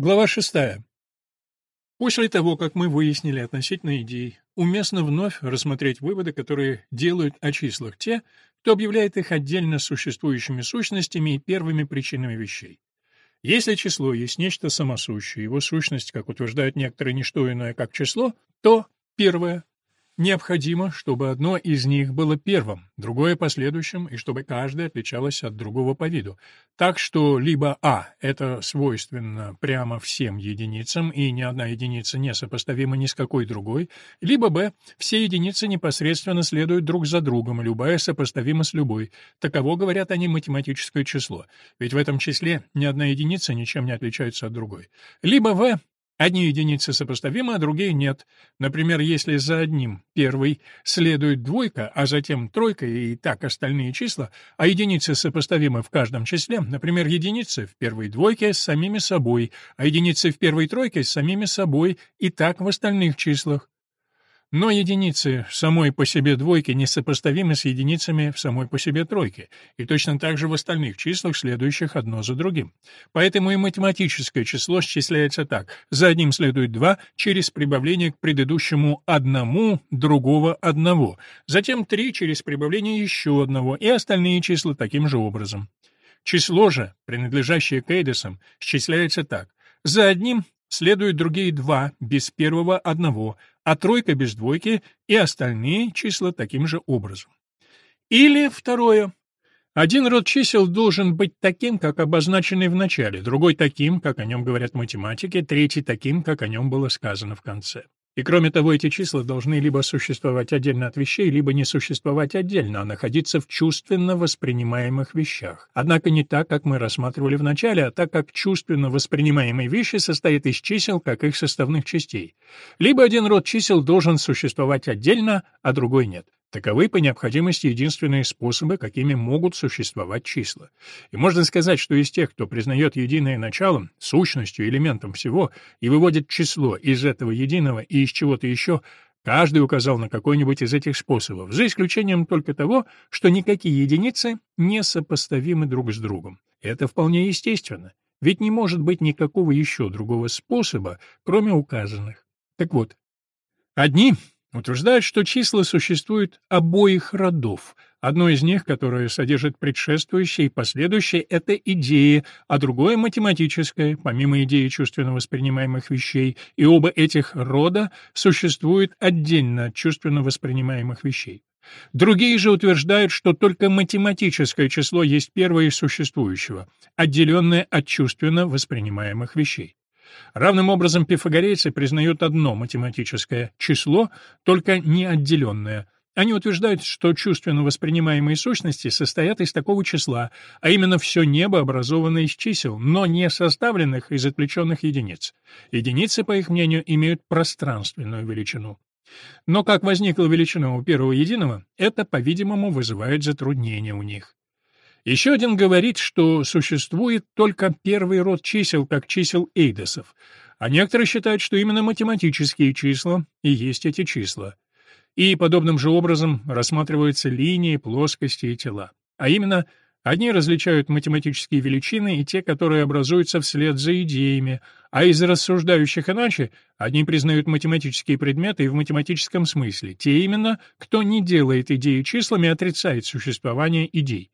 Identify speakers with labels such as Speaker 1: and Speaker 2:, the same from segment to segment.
Speaker 1: Глава шестая. После того, как мы выяснили относительно идей, уместно вновь рассмотреть выводы, которые делают о числах те, кто объявляет их отдельно существующими сущностями и первыми причинами вещей. Если число есть нечто самосущее, его сущность, как утверждают некоторые, не что иное, как число, то, первое, Необходимо, чтобы одно из них было первым, другое — последующим, и чтобы каждое отличалось от другого по виду. Так что либо А — это свойственно прямо всем единицам, и ни одна единица не сопоставима ни с какой другой, либо Б — все единицы непосредственно следуют друг за другом, любая сопоставима с любой. Таково, говорят они, математическое число. Ведь в этом числе ни одна единица ничем не отличается от другой. Либо В Одни единицы сопоставимы, а другие нет. Например, если за одним первый следует двойка, а затем тройка и так остальные числа, а единицы сопоставимы в каждом числе, например, единицы в первой двойке с самими собой, а единицы в первой тройке с самими собой и так в остальных числах. Но единицы самой по себе двойки несопоставимы с единицами в самой по себе тройке, и точно так же в остальных числах, следующих одно за другим. Поэтому и математическое число счисляется так. За одним следует два через прибавление к предыдущему одному другого одного, затем три через прибавление еще одного, и остальные числа таким же образом. Число же, принадлежащее к Эйдесам, счисляется так. За одним следуют другие два, без первого одного, а тройка без двойки и остальные числа таким же образом. Или второе. Один род чисел должен быть таким, как обозначенный в начале, другой таким, как о нем говорят математики, третий таким, как о нем было сказано в конце. И кроме того, эти числа должны либо существовать отдельно от вещей, либо не существовать отдельно, а находиться в чувственно воспринимаемых вещах. Однако не так, как мы рассматривали в начале, а так, как чувственно воспринимаемые вещи состоят из чисел, как их составных частей. Либо один род чисел должен существовать отдельно, а другой нет. Таковы по необходимости единственные способы, какими могут существовать числа. И можно сказать, что из тех, кто признает единое началом, сущностью, элементом всего, и выводит число из этого единого и из чего-то еще, каждый указал на какой-нибудь из этих способов, за исключением только того, что никакие единицы не сопоставимы друг с другом. Это вполне естественно, ведь не может быть никакого еще другого способа, кроме указанных. Так вот, одни утверждают, что числа существуют обоих родов. Одно из них, которое содержит предшествующее и последующее, это идеи, а другое — математическое, помимо идеи чувственно воспринимаемых вещей, и оба этих рода существуют отдельно от чувственно воспринимаемых вещей. Другие же утверждают, что только математическое число есть первое из существующего, отделенное от чувственно воспринимаемых вещей. Равным образом пифагорейцы признают одно математическое число, только не отделенное. Они утверждают, что чувственно воспринимаемые сущности состоят из такого числа, а именно все небо образовано из чисел, но не составленных из отвлеченных единиц. Единицы, по их мнению, имеют пространственную величину. Но как возникла величина у первого единого, это, по-видимому, вызывает затруднения у них. Еще один говорит, что существует только первый род чисел, как чисел эйдесов, а некоторые считают, что именно математические числа и есть эти числа. И подобным же образом рассматриваются линии, плоскости и тела. А именно, одни различают математические величины и те, которые образуются вслед за идеями, а из рассуждающих иначе, одни признают математические предметы и в математическом смысле, те именно, кто не делает идеи числами, отрицает существование идей.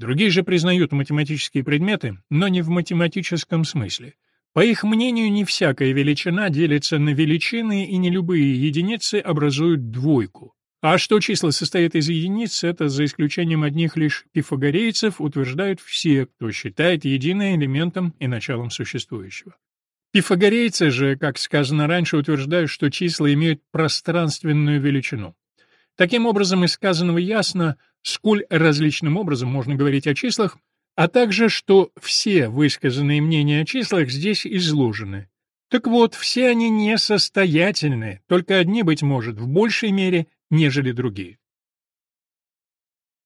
Speaker 1: Другие же признают математические предметы, но не в математическом смысле. По их мнению, не всякая величина делится на величины, и не любые единицы образуют двойку. А что числа состоят из единиц, это, за исключением одних лишь пифагорейцев, утверждают все, кто считает единое элементом и началом существующего. Пифагорейцы же, как сказано раньше, утверждают, что числа имеют пространственную величину. Таким образом, из сказанного ясно, сколь различным образом можно говорить о числах, а также, что все высказанные мнения о числах здесь изложены. Так вот, все они несостоятельны, только одни, быть может, в большей мере, нежели другие.